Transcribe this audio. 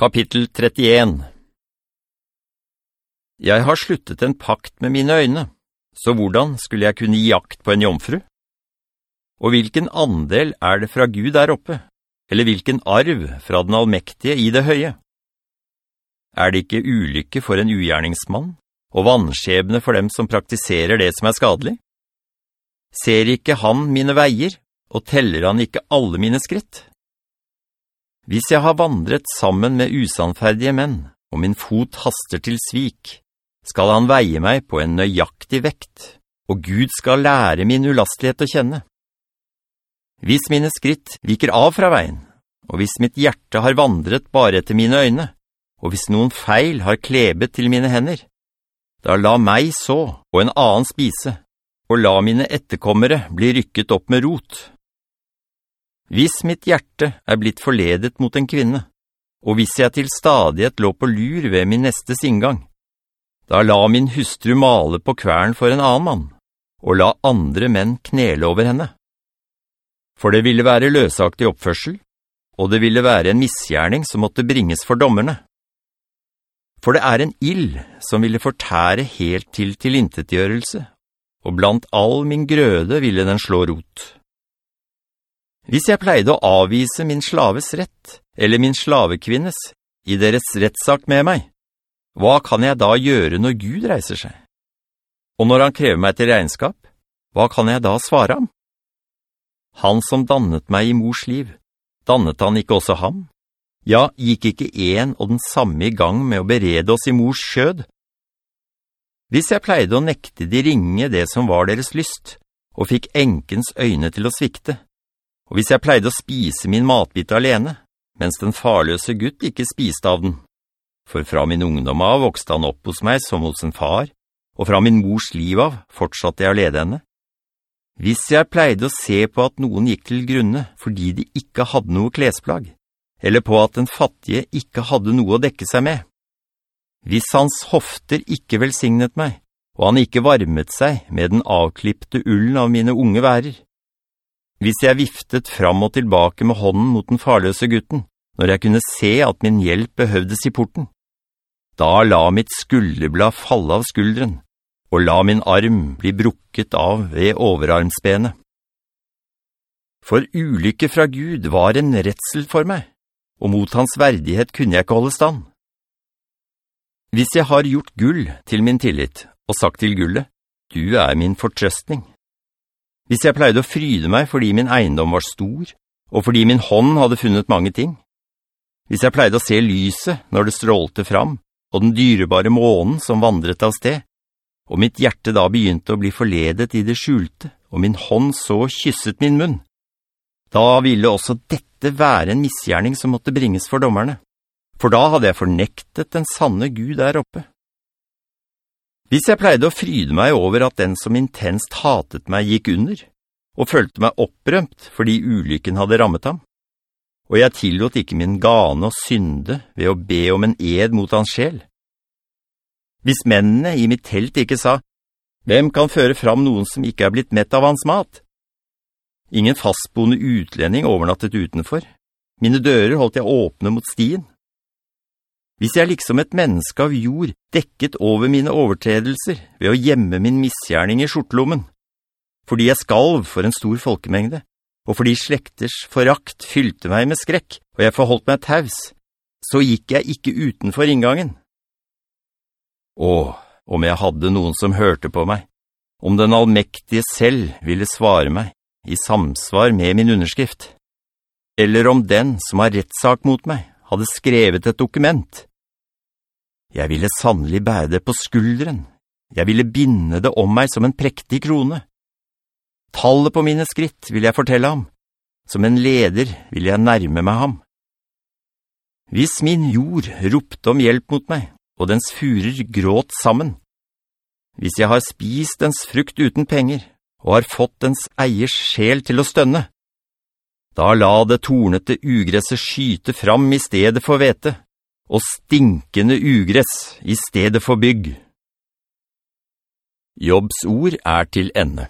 Kapittel 31 Jeg har sluttet en pakt med mine øyne, så hvordan skulle jeg kunne gi akt på en jomfru? Og hvilken andel er det fra Gud der oppe, eller hvilken arv fra den allmektige i det høye? Er det ikke ulykke for en ugjerningsmann, og vannskjebne for dem som praktiserer det som er skadelig? Ser ikke han mine veier, og teller han ikke alle mine skritt? Hvis jeg har vandret sammen med usannferdige menn, og min fot haster til svik, skal han veie meg på en nøyaktig vekt, og Gud skal lære min ulastlighet å kjenne. Hvis mine skritt viker av fra veien, og hvis mitt hjerte har vandret bare etter mine øyne, og hvis noen feil har klebet til mine hender, da la meg så og en annen spise, og la mine etterkommere bli rykket opp med rot.» Hvis mitt hjerte er blitt forledet mot en kvinne, og hvis jeg til stadighet lå på lur ved min nestes inngang, da la min hustru male på kvern for en annen mann, og la andre menn knele over henne. For det ville være løsaktig oppførsel, og det ville være en misgjerning som måtte bringes for dommerne. For det er en ill som ville fortære helt til tilintetgjørelse, og blant all min grøde ville den slå rot.» Hvis jeg pleide å avvise min slaves rett, eller min slavekvinnes, i deres rettsak med meg, hva kan jeg da gjøre når Gud reiser seg? Og når han krever meg til regnskap, hva kan jeg da svare ham? Han som dannet meg i mors liv, dannet han ikke også ham? Ja, gikk ikke en og den samme i gang med å berede oss i mors skjød? Hvis jeg pleide å nekte de ringe det som var deres lyst, og fikk enkens øyne til å svikte, og hvis jeg pleide å spise min matbit alene, mens den farløse gutt ikke spiste av den, for fra min ungdom av vokste han opp hos meg som hos en far, og fra min mors liv av fortsatte jeg å lede henne. Hvis jeg pleide å se på at noen gikk til grunne fordi de ikke hadde noe klesplagg, eller på at den fattige ikke hadde noe å dekke seg med, hvis hans hofter ikke velsignet meg, og han ikke varmet seg med den avklippte ullen av mine unge værer, hvis jeg viftet fram og tilbake med hånden mot den farløse gutten, når jeg kunne se at min hjelp behøvdes i porten. Da la mitt skulderblad falle av skuldren, og la min arm bli brukket av ved overarmsbenet. For ulykke fra Gud var en retsel for meg, og mot hans verdighet kunne jeg ikke holde stand. Hvis jeg har gjort gull til min tillit, og sagt til gullet, du er min fortrøstning, hvis jeg pleide å fryde meg fordi min eiendom var stor, og fordi min hånd hadde funnet mange ting. Hvis jeg pleide å se lyset når det strålte fram, og den dyrebare månen som vandret av sted, og mitt hjerte da begynte å bli forledet i det skjulte, og min hånd så kysset min munn, da ville også dette være en misgjerning som måtte bringes for dommerne, for da hadde jeg fornektet den sanne Gud der oppe. Hvis jeg pleide å fryde meg over at den som intenst hatet meg gikk under, og følte meg opprømt fordi ulykken hadde rammet ham, og jeg tillot ikke min gane og synde ved å be om en ed mot hans sjel. Hvis mennene i mitt telt ikke sa, «Hvem kan føre fram noen som ikke er blitt mett av hans mat?» Ingen fastboende utlending overnattet utenfor. Mine dører holdt jeg åpne mot stien. Hvis jeg liksom et menneske av jord dekket over mine overtredelser ved å gjemme min misgjerning i skjortlommen, fordi jeg skalv for en stor folkemengde, og fordi slekters forakt fylte meg med skrekk, og jeg forholdt meg taus, så gikk jeg ikke utenfor inngangen. Åh, om jeg hadde noen som hørte på meg, om den allmektige selv ville svare meg i samsvar med min underskrift, eller om den som har rettsak mot meg hadde skrevet et dokument, jeg ville sannelig bære det på skulderen. Jeg ville binde det om meg som en prektig krone. Tallet på mine skritt vil jeg fortelle ham. Som en leder vil jeg nærme meg ham. Hvis min jord ropte om hjelp mot meg, og dens furer gråt sammen, hvis jeg har spist dens frukt uten penger, og har fått dens eiers sjel til å stønne, da la det tornete ugresset skyte fram i stedet for vete, og stinkende ugress i stedet for bygg. Jobbs ord er til ende.